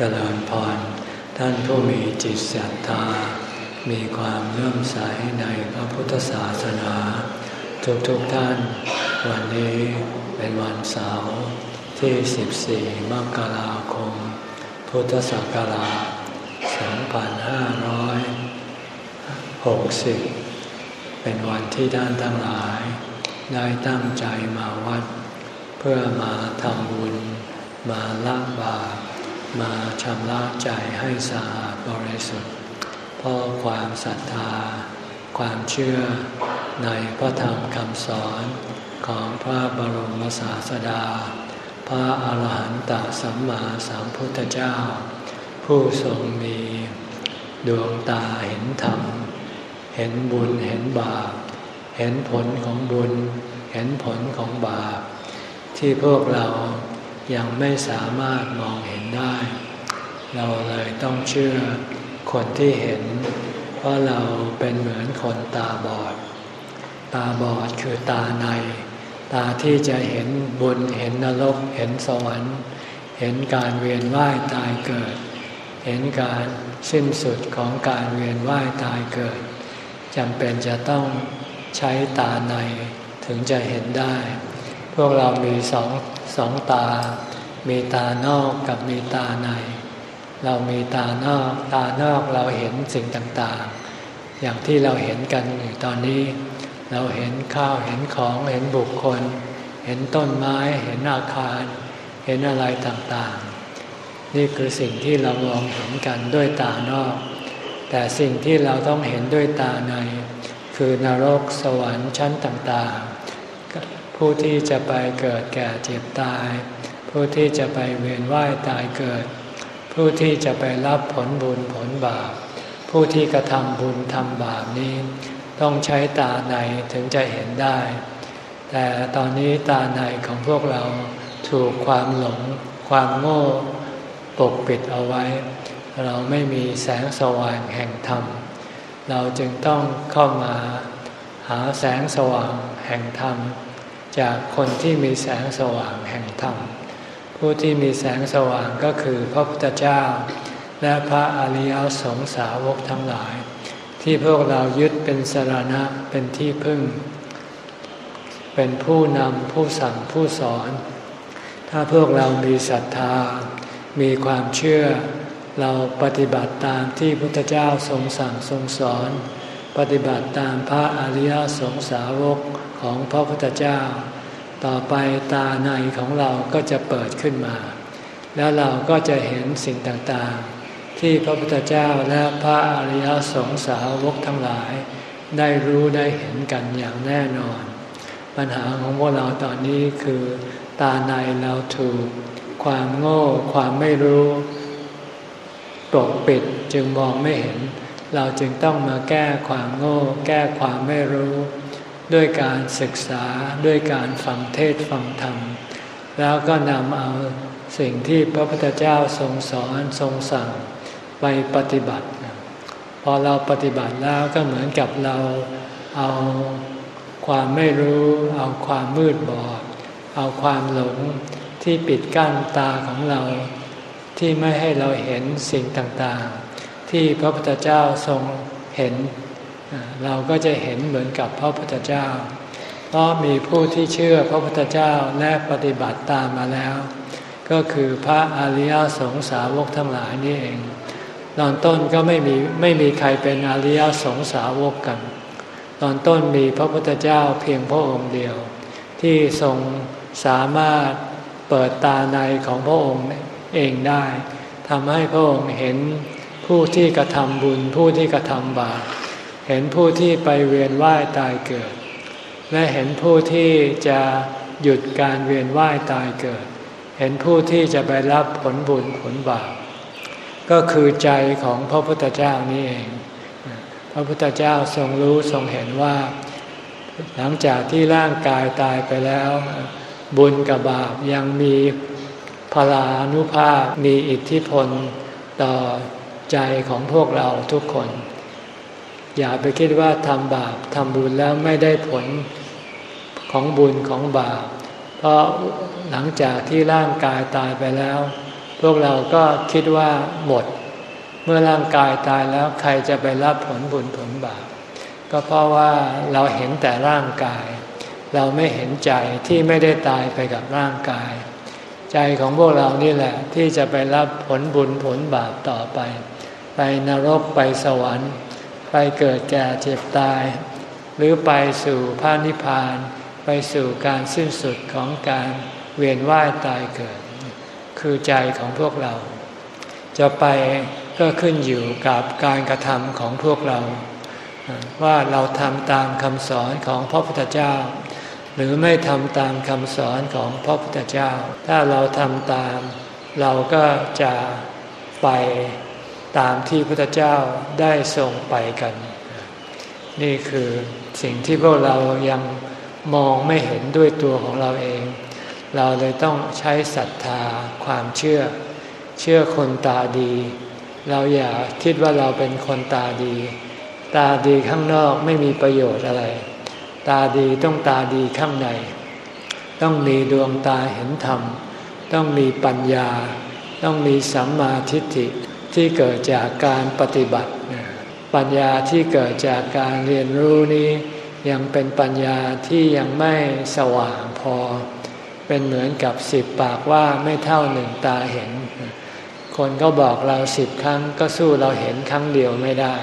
เจริญพร ท่านผู้มีจิตศรัทธา มีความเลื่อมใสในพระพุทธศาสนา ทุกๆทท่าน วันนี้เป็นวันเสาร์ที่ 14 มกราคม พุทธศักราช 2560 เป็นวันที่ท่านทั้งหลาย ได้ตั้งใจมาวัด เพื่อมาทำบุญมาละบาป มาชำระใจให้สะอาดบริสุทธิ์ เพราะความศรัทธา ความเชื่อในพระธรรมคำสอนของพระบรมศาสดา พระอาหารหันตสัมมาสัมพุทธเจ้า ผู้ทรงมีดวงตาเห็นธรรม เห็นบุญเห็นบาป เห็นผลของบุญ เห็นผลของบาป ที่พวกเรา ยังไม่สามารถมองเห็นได้ เราเลยต้องเชื่อคนที่เห็น เพราะเราเป็นเหมือนคนตาบอด ตาบอดคือตาใน ตาที่จะเห็นบุญเห็นนรกเห็นสวรรค์ เห็นการเวียนว่ายตายเกิด เห็นการสิ้นสุดของการเวียนว่ายตายเกิดจำเป็นจะต้องใช้ตาในถึงจะเห็นได้ พวกเรามีสอง สองตา มีตานอกกับมีตาใน เรามีตานอกตานอกเราเห็นสิ่งต่างๆ อย่างที่เราเห็นกันอยู่ตอนนี้ เราเห็นข้าวเห็นของเห็นบุคคล เห็นต้นไม้เห็นอาคาร เห็นอะไรต่างๆ นี่คือสิ่งที่เรามองเห็นกันด้วยตานอก แต่สิ่งที่เราต้องเห็นด้วยตาใน คือนรกสวรรค์ชั้นต่างๆ ผู้ที่จะไปเกิดแก่เจ็บตาย ผู้ที่จะไปเวียนว่ายตายเกิด ผู้ที่จะไปรับผลบุญผลบาป ผู้ที่กระทำบุญทำบาปนี้ ต้องใช้ตาในถึงจะเห็นได้ แต่ตอนนี้ตาในของพวกเราถูกความหลง ความโง่ปกปิดเอาไว้ เราไม่มีแสงสว่างแห่งธรรม เราจึงต้องเข้ามาหาแสงสว่างแห่งธรรม จากคนที่มีแสงสว่างแห่งธรรม ผู้ที่มีแสงสว่างก็คือพระพุทธเจ้า และพระอริยสงสาวกทั้งหลาย ที่พวกเรายึดเป็นสรณะเป็นที่พึ่ง เป็นผู้นำผู้สั่งผู้สอน ถ้าพวกเรามีศรัทธา มีความเชื่อ เราปฏิบัติตามที่พุทธเจ้าทรงสั่งทรงสอน ปฏิบัติตามพระอริยสงสาวก ของพระพุทธเจ้า ต่อไปตาในของเราก็จะเปิดขึ้นมา แล้วเราก็จะเห็นสิ่งต่างๆ ที่พระพุทธเจ้าและพระอริยสงสาวกทั้งหลาย ได้รู้ได้เห็นกันอย่างแน่นอน ปัญหาของพวกเราตอนนี้คือ ตาในเราถูก ความโง่ ความไม่รู้ปกปิดจึงมองไม่เห็น เราจึงต้องมาแก้ความโง่ แก้ความไม่รู้ ด้วยการศึกษาด้วยการฟังเทศฟังธรรม แล้วก็นำเอาสิ่งที่พระพุทธเจ้าทรงสอนทรงสั่งไปปฏิบัติ พอเราปฏิบัติแล้วก็เหมือนกับเราเอาความไม่รู้ เอาความมืดบอด เอาความหลงที่ปิดกั้นตาของเรา ที่ไม่ให้เราเห็นสิ่งต่างๆ ที่พระพุทธเจ้าทรงเห็น เราก็จะเห็นเหมือนกับพระพุทธเจ้า เพราะมีผู้ที่เชื่อพระพุทธเจ้าและปฏิบัติตามมาแล้ว ก็คือพระอริยสงสาวกทั้งหลายนี่เองตอนต้นก็ไม่มีไม่มีใครเป็นอริยสงสาวกกัน ตอนต้นมีพระพุทธเจ้าเพียงพระองค์เดียว ที่ทรงสามารถเปิดตาในของพระองค์เองได้ทำให้พระองค์เห็นผู้ที่กระทำบุญผู้ที่กระทำบาป เห็นผู้ที่ไปเวียนว่ายตายเกิด และเห็นผู้ที่จะหยุดการเวียนว่ายตายเกิด เห็นผู้ที่จะไปรับผลบุญผลบาปก็คือใจของพระพุทธเจ้านี่เอง พระพุทธเจ้าทรงรู้ทรงเห็นว่า หลังจากที่ร่างกายตายไปแล้ว บุญกับบาปยังมีพลานุภาพมีอิทธิพลต่อใจของพวกเราทุกคน อย่าไปคิดว่าทำบาปทำบุญแล้วไม่ได้ผลของบุญของบาป เพราะหลังจากที่ร่างกายตายไปแล้ว พวกเราก็คิดว่าหมด เมื่อร่างกายตายแล้วใครจะไปรับผลบุญผลบาป ก็เพราะว่าเราเห็นแต่ร่างกาย เราไม่เห็นใจที่ไม่ได้ตายไปกับร่างกาย ใจของพวกเรานี่แหละที่จะไปรับผลบุญผลบาปต่อไป ไปนรกไปสวรรค์ ไปเกิดแก่เจ็บตาย หรือไปสู่พระนิพพาน ไปสู่การสิ้นสุดของการเวียนว่ายตายเกิด คือใจของพวกเรา จะไปก็ขึ้นอยู่กับการกระทำของพวกเรา ว่าเราทำตามคำสอนของพระพุทธเจ้า หรือไม่ทำตามคำสอนของพระพุทธเจ้า ถ้าเราทำตาม เราก็จะไป ตามที่พระพุทธเจ้าได้ทรงไปกัน นี่คือสิ่งที่พวกเรายังมองไม่เห็นด้วยตัวของเราเอง เราเลยต้องใช้ศรัทธาความเชื่อ เชื่อคนตาดี เราอย่าคิดว่าเราเป็นคนตาดี ตาดีข้างนอกไม่มีประโยชน์อะไร ตาดีต้องตาดีข้างใน ต้องมีดวงตาเห็นธรรม ต้องมีปัญญา ต้องมีสัมมาทิฏฐิ ที่เกิดจากการปฏิบัติ ปัญญาที่เกิดจากการเรียนรู้นี้ยังเป็นปัญญาที่ยังไม่สว่างพอ เป็นเหมือนกับสิบปากว่าไม่เท่าหนึ่งตาเห็น คนก็บอกเราสิบครั้งก็สู้เราเห็นครั้งเดียวไม่ได้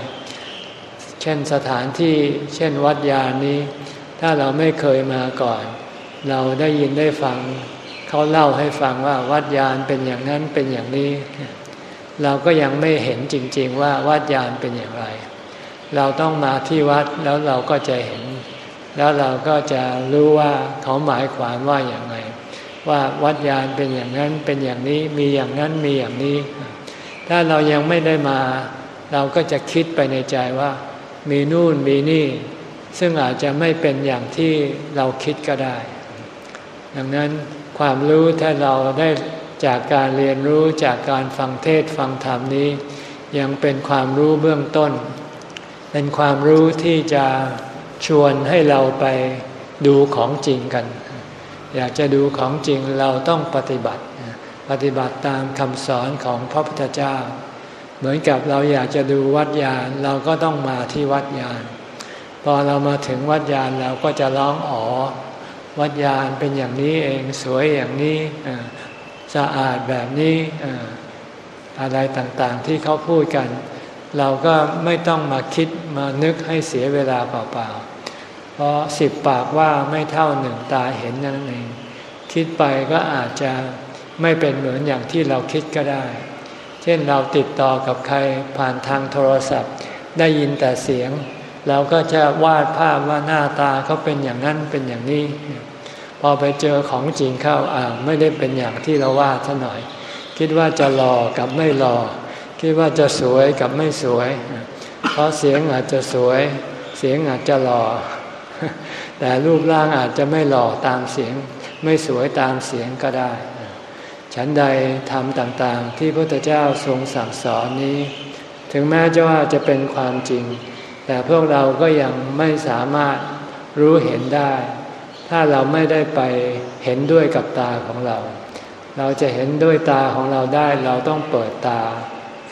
เช่นสถานที่เช่นวัดยานี้ ถ้าเราไม่เคยมาก่อน เราได้ยินได้ฟัง เขาเล่าให้ฟังว่าวัดยานเป็นอย่างนั้นเป็นอย่างนี้ เราก็ยังไม่เห็นจริง ๆ ว่าวัดยานเป็นอย่างไร เราต้องมาที่วัดแล้วเราก็จะเห็น แล้วเราก็จะรู้ว่าเขาหมายความว่าอย่างไรว่าวัดยานเป็นอย่างนั้นเป็นอย่างนี้มีอย่างนั้นมีอย่างนี้ ถ้าเรายังไม่ได้มา เราก็จะคิดไปในใจว่า มีนู่นมีนี่ ซึ่งอาจจะไม่เป็นอย่างที่เราคิดก็ได้ ดังนั้นความรู้ถ้าเราได้ จากการเรียนรู้จากการฟังเทศฟังธรรมนี้ ยังเป็นความรู้เบื้องต้น เป็นความรู้ที่จะชวนให้เราไปดูของจริงกัน อยากจะดูของจริงเราต้องปฏิบัติ ปฏิบัติตามคำสอนของพระพุทธเจ้า เหมือนกับเราอยากจะดูวัดยานเราก็ต้องมาที่วัดยาน พอเรามาถึงวัดยานเราก็จะร้องอ๋อ วัดยานเป็นอย่างนี้เองสวยอย่างนี้ สะอาดแบบนี้อะไรต่างๆที่เขาพูดกัน เราก็ไม่ต้องมาคิดมานึกให้เสียเวลาเปล่าๆ เพราะสิบปากว่าไม่เท่าหนึ่งตาเห็นนั่นเอง คิดไปก็อาจจะไม่เป็นเหมือนอย่างที่เราคิดก็ได้ เช่นเราติดต่อกับใครผ่านทางโทรศัพท์ ได้ยินแต่เสียง เราก็จะวาดภาพว่าหน้าตาเขาเป็นอย่างนั้นเป็นอย่างนี้ พอไปเจอของจริงเข้าอ่าไม่ได้เป็นอย่างที่เราว่าดซะหน่อย คิดว่าจะหล่อกับไม่หล่อคิดว่าจะสวยกับไม่สวย เพราะเสียงอาจจะสวย เสียงอาจจะหล่อ แต่รูปร่างอาจจะไม่หล่อตามเสียง ไม่สวยตามเสียงก็ได้ ฉันใดทำต่างๆ ที่พระพุทธเจ้าทรงสั่งสอนนี้ ถึงแม้จะว่าจะเป็นความจริง แต่พวกเราก็ยังไม่สามารถรู้เห็นได้ ถ้าเราไม่ได้ไปเห็นด้วยกับตาของเรา เราจะเห็นด้วยตาของเราได้เราต้องเปิดตา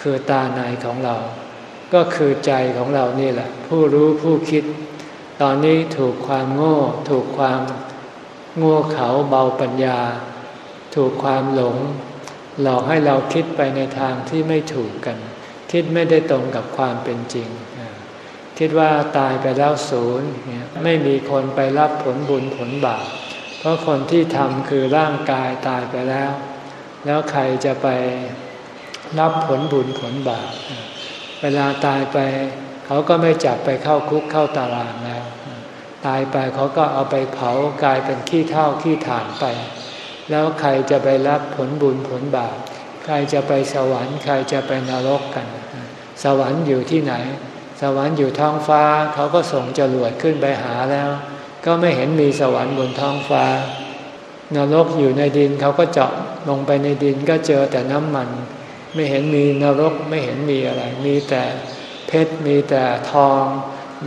คือตาในของเรา ก็คือใจของเรานี่แหละ ผู้รู้ผู้คิด ตอนนี้ถูกความโง่ ถูกความโง่เขาเบาปัญญา ถูกความหลง หลอกให้เราคิดไปในทางที่ไม่ถูกกัน คิดไม่ได้ตรงกับความเป็นจริง คิดว่าตายไปแล้วศูนย์ไม่มีคนไปรับผลบุญผลบาปเพราะคนที่ทำคือร่างกายตายไปแล้ว แล้วใครจะไปรับผลบุญผลบาปเวลาตายไป เขาก็ไม่จับไปเข้าคุกเข้าตารางแล้ว ตายไปเขาก็เอาไปเผากลายเป็นขี้เท่าขี้ฐานไป แล้วใครจะไปรับผลบุญผลบาปใครจะไปสวรรค์ ใครจะไปนรกกัน สวรรค์อยู่ที่ไหน สวรรค์อยู่ท้องฟ้าเขาก็ส่งจรวดขึ้นไปหาแล้ว ก็ไม่เห็นมีสวรรค์บนท้องฟ้านรกอยู่ในดินเขาก็เจาะลงไปในดินก็เจอแต่น้ำมัน ไม่เห็นมีนรกไม่เห็นมีอะไร มีแต่เพชรมีแต่ทอง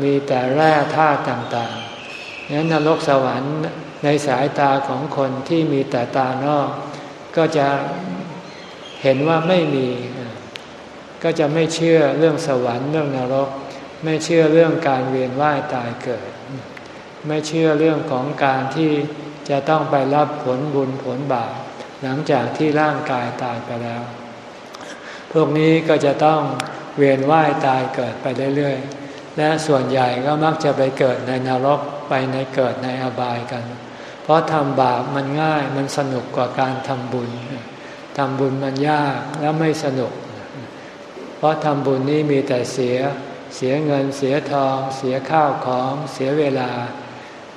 มีแต่แร่ธาตุต่างๆนั้นนรกสวรรค์ในสายตาของคนที่มีแต่ตานอก ก็จะเห็นว่าไม่มี ก็จะไม่เชื่อเรื่องสวรรค์เรื่องนรก ไม่เชื่อเรื่องการเวียนว่ายตายเกิด ไม่เชื่อเรื่องของการที่จะต้องไปรับผลบุญผลบาปหลังจากที่ร่างกายตายไปแล้ว พวกนี้ก็จะต้องเวียนว่ายตายเกิดไปเรื่อยๆ และส่วนใหญ่ก็มักจะไปเกิดในนรกไปในเกิดในอบายกัน เพราะทำบาปมันง่ายมันสนุกกว่าการทำบุญทำบุญมันยากแล้วไม่สนุก เพราะทำบุญนี้มีแต่เสีย เสียเงินเสียทอง เสียข้าวของเสียเวลา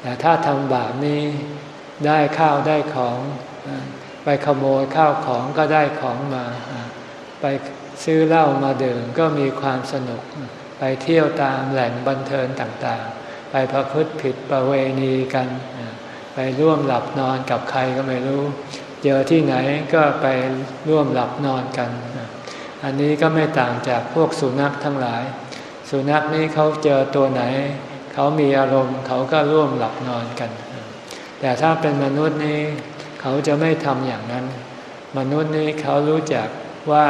แต่ถ้าทำบาปนี้ได้ข้าวได้ของ ไปขโมยข้าวของก็ได้ของมา ไปซื้อเหล้ามาดื่มก็มีความสนุก ไปเที่ยวตามแหล่งบันเทิงต่างๆ ไปประพฤติผิดประเวณีกัน ไปร่วมหลับนอนกับใครก็ไม่รู้ เจอที่ไหนก็ไปร่วมหลับนอนกัน อันนี้ก็ไม่ต่างจากพวกสุนัขทั้งหลาย สุนัขนี้เขาเจอตัวไหน เขามีอารมณ์เขาก็ร่วมหลับนอนกัน แต่ถ้าเป็นมนุษย์นี้เขาจะไม่ทำอย่างนั้น มนุษย์นี้เขารู้จักว่า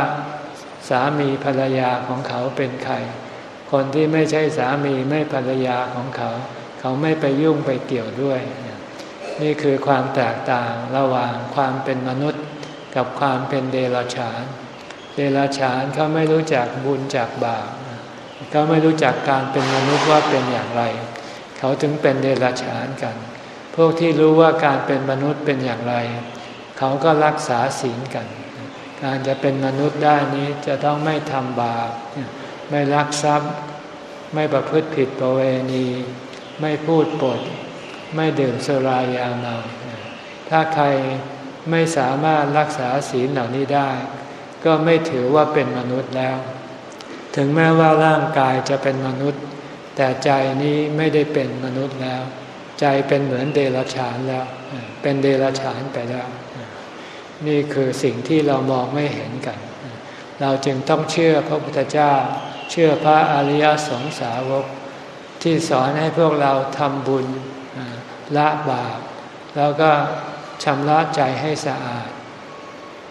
สามีภรรยาของเขาเป็นใคร คนที่ไม่ใช่สามีไม่ภรรยาของเขา เขาไม่ไปยุ่งไปเกี่ยวด้วย นี่คือความแตกต่างระหว่างความเป็นมนุษย์กับความเป็นเดรัจฉาน เดรัจฉานเขาไม่รู้จักบุญจากบาป เขาไม่รู้จักการเป็นมนุษย์ว่าเป็นอย่างไร เขาถึงเป็นเดรัจฉานกัน พวกที่รู้ว่าการเป็นมนุษย์เป็นอย่างไร เขาก็รักษาศีลกัน การจะเป็นมนุษย์ได้นี้จะต้องไม่ทำบาป ไม่ลักทรัพย์ ไม่ประพฤติผิดประเวณี ไม่พูดปด ไม่ดื่มสุรายาเมาถ้าใครไม่สามารถรักษาศีลเหล่านี้ได้ ก็ไม่ถือว่าเป็นมนุษย์แล้ว ถึงแม้ว่าร่างกายจะเป็นมนุษย์ แต่ใจนี้ไม่ได้เป็นมนุษย์แล้ว ใจเป็นเหมือนเดรัจฉานแล้ว เป็นเดรัจฉานไปแล้ว นี่คือสิ่งที่เรามองไม่เห็นกัน เราจึงต้องเชื่อพระพุทธเจ้า เชื่อพระอริยสงสาวก ที่สอนให้พวกเราทำบุญละบาปแล้วก็ชำระใจให้สะอาด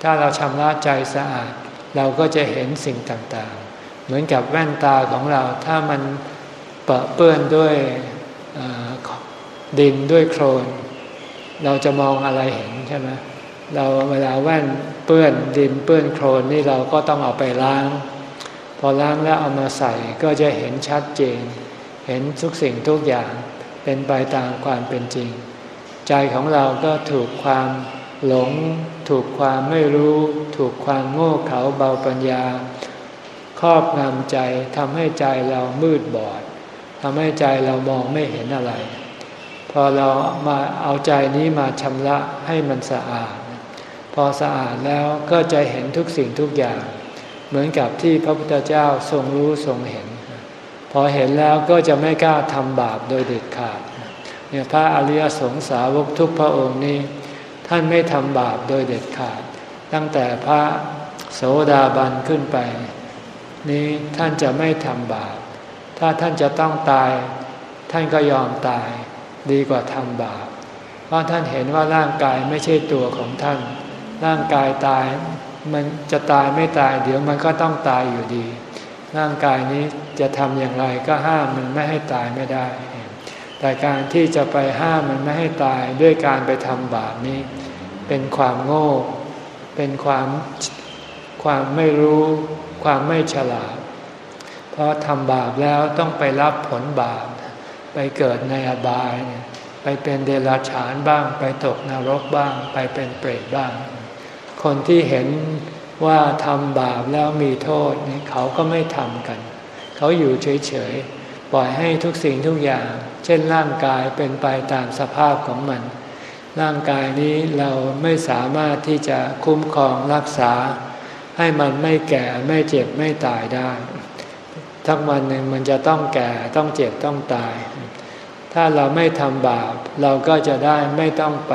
ถ้าเราชำระใจสะอาด เราก็จะเห็นสิ่งต่างๆ เหมือนกับแว่นตาของเรา ถ้ามันเปะเปื้อนด้วยดินด้วยโคลน เราจะมองอะไรเห็นใช่ไหมเราเวลาแว่นเปื้อนดินเปื้อนโคลนนี่เราก็ต้องเอาไปล้าง พอล้างแล้วเอามาใส่ก็จะเห็นชัดเจน เห็นทุกสิ่งทุกอย่างเป็นไปตามความเป็นจริง ใจของเราก็ถูกความหลง ถูกความไม่รู้ ถูกความโง่เขลาเบาปัญญา ครอบงำใจทำให้ใจเรามืดบอดทำให้ใจเรามองไม่เห็นอะไร พอเรามาเอาใจนี้มาชำระให้มันสะอาด พอสะอาดแล้วก็จะเห็นทุกสิ่งทุกอย่าง เหมือนกับที่พระพุทธเจ้าทรงรู้ทรงเห็น พอเห็นแล้วก็จะไม่กล้าทำบาปโดยเด็ดขาดเนี่ยพระอริยสงสาวกทุกพระองค์นี้ ท่านไม่ทำบาปโดยเด็ดขาด ตั้งแต่พระโสดาบันขึ้นไป นี้ท่านจะไม่ทำบาป ถ้าท่านจะต้องตาย ท่านก็ยอมตาย ดีกว่าทำบาป เพราะท่านเห็นว่าร่างกายไม่ใช่ตัวของท่าน ร่างกายตาย มันจะตายไม่ตาย เดี๋ยวมันก็ต้องตายอยู่ดี ร่างกายนี้จะทำอย่างไรก็ห้ามมันไม่ให้ตายไม่ได้ แต่การที่จะไปห้ามมันไม่ให้ตายด้วยการไปทำบาปนี้ เป็นความโง่ เป็นความความไม่รู้ ความไม่ฉลาด เพราะทำบาปแล้วต้องไปรับผลบาป ไปเกิดในอบาย ไปเป็นเดรัจฉานบ้าง ไปตกนรกบ้าง ไปเป็นเปรตบ้าง คนที่เห็นว่าทำบาปแล้วมีโทษนี่เขาก็ไม่ทำกัน เขาอยู่เฉยๆ ปล่อยให้ทุกสิ่งทุกอย่าง เช่นร่างกายเป็นไปตามสภาพของมัน ร่างกายนี้เราไม่สามารถที่จะคุ้มครองรักษา ให้มันไม่แก่ไม่เจ็บไม่ตายได้ ทั้งวันหนึ่งมันจะต้องแก่ต้องเจ็บต้องตาย ถ้าเราไม่ทำบาป เราก็จะได้ไม่ต้องไป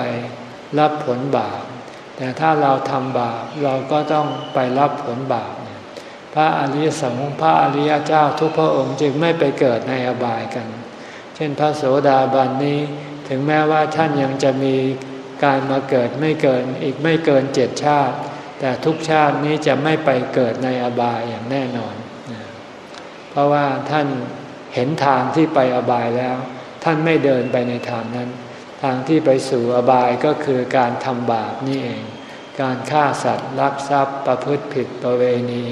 รับผลบาป แต่ถ้าเราทำบาปเราก็ต้องไปรับผลบาป พระอริยสงฆ์พระอริยเจ้าทุกพระองค์จึงไม่ไปเกิดในอบายกัน เช่นพระโสดาบันนี้ถึงแม้ว่าท่านยังจะมีการมาเกิดไม่เกินอีกไม่เกินเจ็ดชาติ แต่ทุกชาตินี้จะไม่ไปเกิดในอบายอย่างแน่นอน เพราะว่าท่านเห็นทางที่ไปอบายแล้ว ท่านไม่เดินไปในทางนั้น ทางที่ไปสู่อบายก็คือการทำบาปนี่เอง การฆ่าสัตว์ลักทรัพย์ประพฤติผิดประเวณี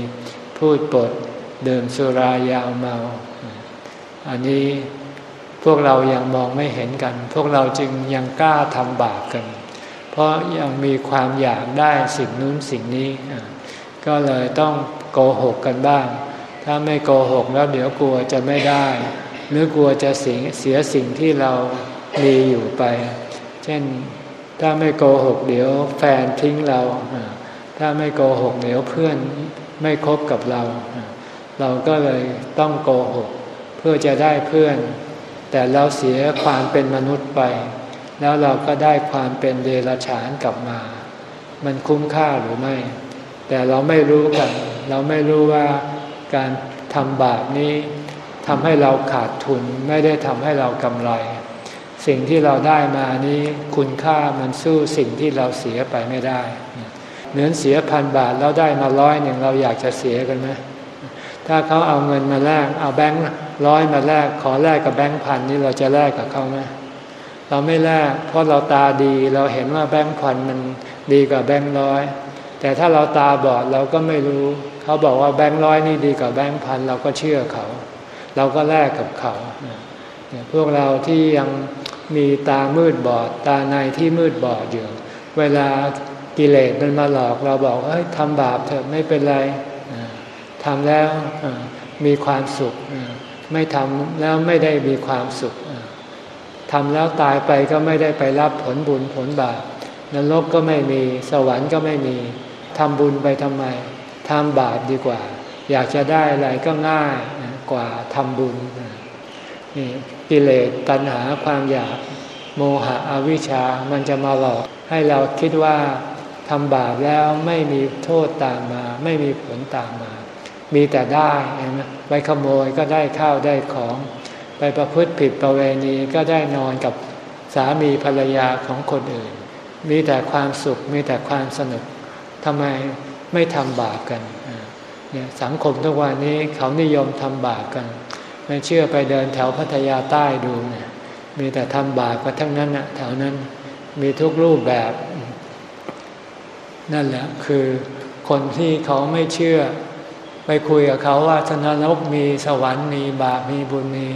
พูดปดเดื่มสุรายาวเมา อันนี้พวกเรายังมองไม่เห็นกัน พวกเราจึงยังกล้าทำบาปกัน เพราะยังมีความอยากได้สิ่งนู้นสิ่งนี้ ก็เลยต้องโกหกกันบ้าง ถ้าไม่โกหกแล้วเดี๋ยวกลัวจะไม่ได้ หรือกลัวจะเสียสิ่งที่เรามีอยู่ไป เช่นถ้าไม่โกหกเดี๋ยวแฟนทิ้งเรา ถ้าไม่โกหกเดี๋ยวเพื่อนไม่คบกับเรา เราก็เลยต้องโกหก เพื่อจะได้เพื่อน แต่เราเสียความเป็นมนุษย์ไป แล้วเราก็ได้ความเป็นเดรัจฉานกลับมา มันคุ้มค่าหรือไม่ แต่เราไม่รู้กัน เราไม่รู้ว่าการทำบาปนี้ทำให้เราขาดทุนไม่ได้ทำให้เรากำไร สิ่งที่เราได้มานี้คุณค่ามันสู้สิ่งที่เราเสียไปไม่ได้เหมือนเสียพันบาทแล้วได้มาร้อยหนึ่งเราอยากจะเสียกันไหมถ้าเขาเอาเงินมาแลกเอาแบงค์ร้อยมาแลกขอแลกกับแบงค์พันนี่เราจะแลกกับเขาไหม เราไม่แลกเพราะเราตาดีเราเห็นว่าแบงค์พันมันดีกว่าแบงค์ร้อย แต่ถ้าเราตาบอดเราก็ไม่รู้ เขาบอกว่าแบงค์ร้อยนี่ดีกว่าแบงค์พันเราก็เชื่อเขา เราก็แลกกับเขาเนี่ยพวกเราที่ยังมีตามืดบอด ตาในที่มืดบอดอยู่ เวลากิเลสมันมาหลอกเราบอกเฮ้ยทำบาปเถอะไม่เป็นไรทำแล้วมีความสุข ไม่ทำแล้วไม่ได้มีความสุข ทำแล้วตายไปก็ไม่ได้ไปรับผลบุญผลบาปนรกก็ไม่มีสวรรค์ก็ไม่มีทำบุญไปทำไมทำบาปดีกว่า อยากจะได้อะไรก็ง่ายกว่าทำบุญนี่กิเลสตัณหาความอยากโมหะอวิชชามันจะมาหลอก ให้เราคิดว่าทำบาปแล้วไม่มีโทษตามมา ไม่มีผลตามมา มีแต่ได้นะไปขโมยก็ได้ข้าวได้ของ ไปประพฤติผิดประเวณีก็ได้นอนกับสามีภรรยาของคนอื่น มีแต่ความสุขมีแต่ความสนุกทำไมไม่ทำบาปกันเนี่ยสังคมทุกวันนี้เขานิยมทำบาปกัน ไม่เชื่อไปเดินแถวพัทยาใต้ดูเนี่ยมีแต่ทำบาปกันทั้งนั้นนะแถวนั้นมีทุกรูปแบบ นั่นแหละคือคนที่เขาไม่เชื่อ ไปคุยกับเขาว่าสนรกมีสวรรค์มีบาปมีบุญมี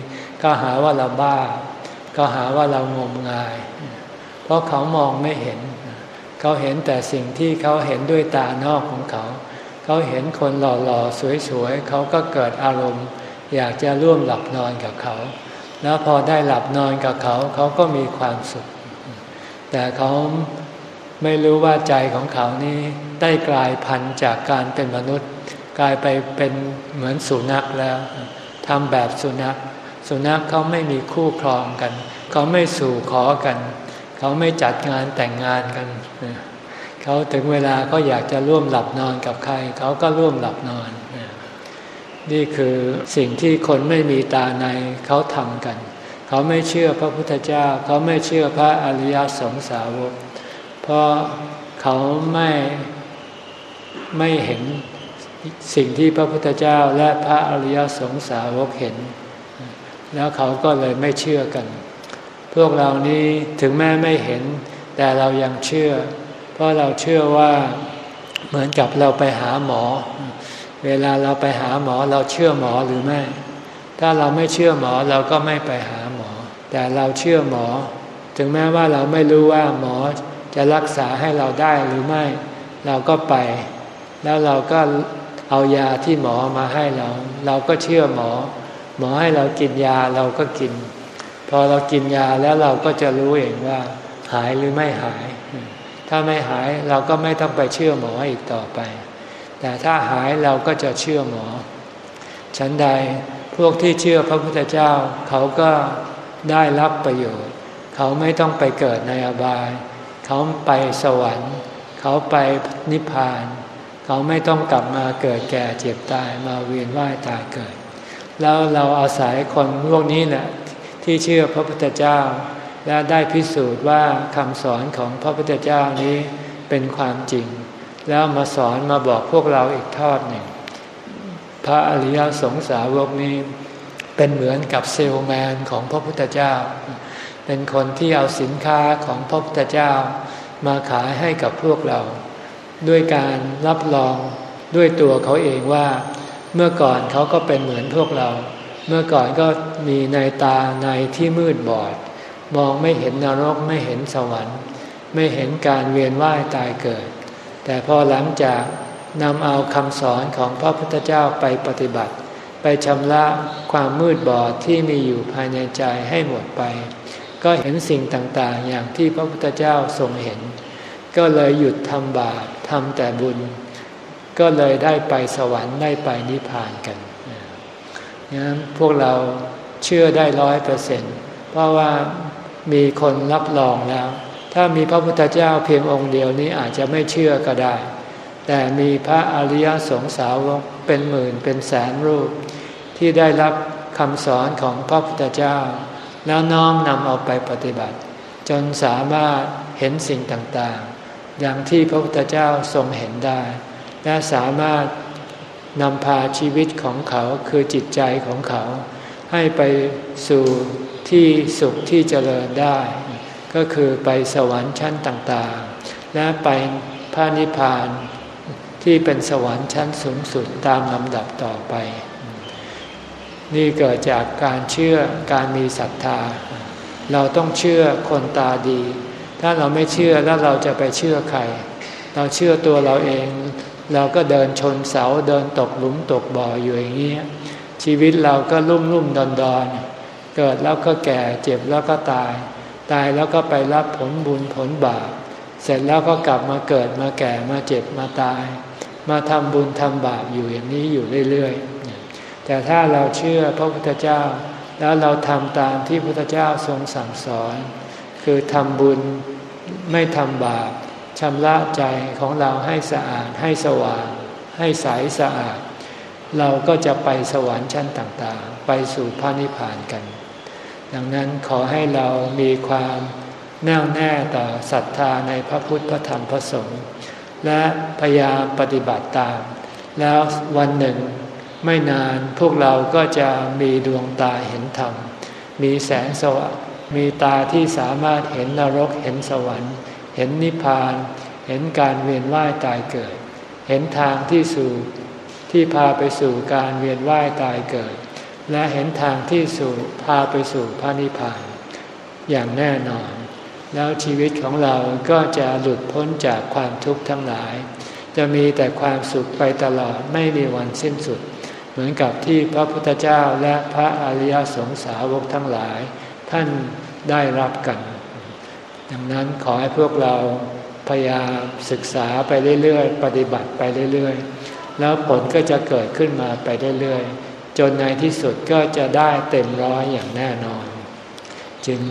ก็หาว่าเราบ้า ก็หาว่าเรางมงาย เพราะเขามองไม่เห็น เขาเห็นแต่สิ่งที่เขาเห็นด้วยตานอกของเขา เขาเห็นคนหล่อๆ สวยๆ เขาก็เกิดอารมณ์ อยากจะร่วมหลับนอนกับเขา แล้วพอได้หลับนอนกับเขา เขาก็มีความสุข แต่เขาไม่รู้ว่าใจของเขานี้ได้กลายพันธุ์จากการเป็นมนุษย์ กลายไปเป็นเหมือนสุนัขแล้วทำแบบสุนัข สุนัขเขาไม่มีคู่ครองกัน เขาไม่สู่ขอกัน เขาไม่จัดงานแต่งงานกัน เขาถึงเวลาเขาอยากจะร่วมหลับนอนกับใคร เขาก็ร่วมหลับนอน นี่คือสิ่งที่คนไม่มีตาในเขาทำกัน เขาไม่เชื่อพระพุทธเจ้า เขาไม่เชื่อพระอริยสงสาวก เพราะเขาไม่ไม่เห็นสิ่งที่พระพุทธเจ้าและพระอริยสงสาวกเห็น แล้วเขาก็เลยไม่เชื่อกัน พวกเรานี้ถึงแม้ไม่เห็น แต่เรายังเชื่อ เพราะเราเชื่อว่าเหมือนกับเราไปหาหมอ เวลาเราไปหาหมอเราเชื่อหมอหรือไม่ ถ้าเราไม่เชื่อหมอเราก็ไม่ไปหาหมอ แต่เราเชื่อหมอ ถึงแม้ว่าเราไม่รู้ว่าหมอจะรักษาให้เราได้หรือไม่ เราก็ไป แล้วเราก็เอายาที่หมอมาให้เรา เราก็เชื่อหมอ หมอให้เรากินยาเราก็กิน พอเรากินยาแล้วเราก็จะรู้เองว่า หายหรือไม่หาย ถ้าไม่หายเราก็ไม่ต้องไปเชื่อหมออีกต่อไป แต่ถ้าหายเราก็จะเชื่อหมอ ฉันใดพวกที่เชื่อพระพุทธเจ้า เขาก็ได้รับประโยชน์ เขาไม่ต้องไปเกิดในอบาย เขาไปสวรรค์ เขาไปนิพพาน เขาไม่ต้องกลับมาเกิดแก่เจ็บตายมาเวียนว่ายตายเกิด แล้วเราอาศัยคนพวกนี้แหละที่เชื่อพระพุทธเจ้า และได้พิสูจน์ว่าคำสอนของพระพุทธเจ้านี้เป็นความจริง แล้วมาสอนมาบอกพวกเราอีกทอดหนึ่ง พระอริยสงสาวกนี้เป็นเหมือนกับเซลแมนของพระพุทธเจ้า เป็นคนที่เอาสินค้าของพระพุทธเจ้า มาขายให้กับพวกเรา ด้วยการรับรองด้วยตัวเขาเองว่า เมื่อก่อนเขาก็เป็นเหมือนพวกเรา เมื่อก่อนก็มีในตาในที่มืดบอด มองไม่เห็นนรกไม่เห็นสวรรค์ ไม่เห็นการเวียนว่ายตายเกิด แต่พอหลังจากนำเอาคำสอนของพระพุทธเจ้าไปปฏิบัติ ไปชำระความมืดบอดที่มีอยู่ภายในใจให้หมดไป ก็เห็นสิ่งต่างๆ อย่างที่พระพุทธเจ้าทรงเห็น ก็เลยหยุดทำบาปทำแต่บุญ ก็เลยได้ไปสวรรค์ได้ไปนิพพานกันนั้นพวกเราเชื่อได้ร้อยเปอร์เซ็นต์เพราะว่ามีคนรับรองแล้ว ถ้ามีพระพุทธเจ้าเพียงองค์เดียวนี้อาจจะไม่เชื่อก็ได้ แต่มีพระอริยสงสาวกเป็นหมื่นเป็นแสนรูป ที่ได้รับคำสอนของพระพุทธเจ้า แล้วน้อมนำเอาไปปฏิบัติ จนสามารถเห็นสิ่งต่างๆ อย่างที่พระพุทธเจ้าทรงเห็นได้ และสามารถนำพาชีวิตของเขาคือจิตใจของเขา ให้ไปสู่ที่สุขที่เจริญได้ ก็คือไปสวรรค์ชั้นต่างๆ และไปพระนิพพานที่เป็นสวรรค์ชั้นสูงสุดตามลำดับต่อไป นี่เกิดจากการเชื่อการมีศรัทธา เราต้องเชื่อคนตาดี ถ้าเราไม่เชื่อแล้วเราจะไปเชื่อใคร เราเชื่อตัวเราเอง เราก็เดินชนเสาเดินตกหลุมตกบ่ออยู่อย่างนี้ ชีวิตเราก็ลุ่มลุ่มดอนดอนเกิดแล้วก็แก่เจ็บแล้วก็ตาย ตายแล้วก็ไปรับผลบุญผลบาปเสร็จแล้วก็กลับมาเกิดมาแก่มาเจ็บมาตาย มาทำบุญทำบาปอยู่อย่างนี้อยู่เรื่อยๆ แต่ถ้าเราเชื่อพระพุทธเจ้า แล้วเราทำตามที่พระพุทธเจ้าทรงสั่งสอน คือทำบุญไม่ทำบาป ชำระใจของเราให้สะอาดให้สว่าง ให้ใสสะอาด เราก็จะไปสวรรค์ชั้นต่างๆ ไปสู่พระนิพพานกัน ดังนั้นขอให้เรามีความแน่วแน่ต่อศรัทธาในพระพุทธพระธรรมพระสงฆ์และพยายามปฏิบัติตาม แล้ววันหนึ่งไม่นานพวกเราก็จะมีดวงตาเห็นธรรม มีแสงสว่างมีตาที่สามารถเห็นนรกเห็นสวรรค์ เห็นนิพพาน เห็นการเวียนว่ายตายเกิด เห็นทางที่สู่ที่พาไปสู่การเวียนว่ายตายเกิด และเห็นทางที่สู่พาไปสู่พระนิพพาน อย่างแน่นอน แล้วชีวิตของเราก็จะหลุดพ้นจากความทุกข์ทั้งหลาย จะมีแต่ความสุขไปตลอดไม่มีวันสิ้นสุด เหมือนกับที่พระพุทธเจ้าและพระอริยสงสาวกทั้งหลาย ท่านได้รับกัน ดังนั้นขอให้พวกเราพยายามศึกษาไปเรื่อยๆ ปฏิบัติไปเรื่อยๆ แล้วผลก็จะเกิดขึ้นมาไปเรื่อยๆ จนในที่สุดก็จะได้เต็มร้อยอย่างแน่นอน จึง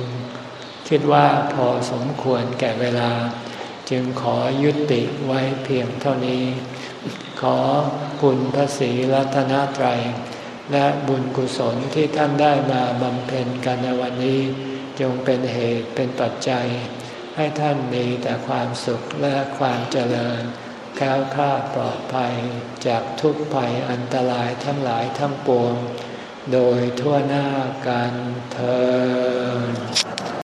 คิดว่าพอสมควรแก่เวลา จึงขอยุติไว้เพียงเท่านี้ ขอคุณพระศรีรัตนตรัย และบุญกุศลที่ท่านได้มาบำเพ็ญกันในวันนี้ จงเป็นเหตุเป็นปัจจัย ให้ท่านมีแต่ความสุขและความเจริญแก้วข้าปลอดภัยจากทุกภัยอันตรายทั้งหลายทั้งปวง โดยทั่วหน้ากันเธอ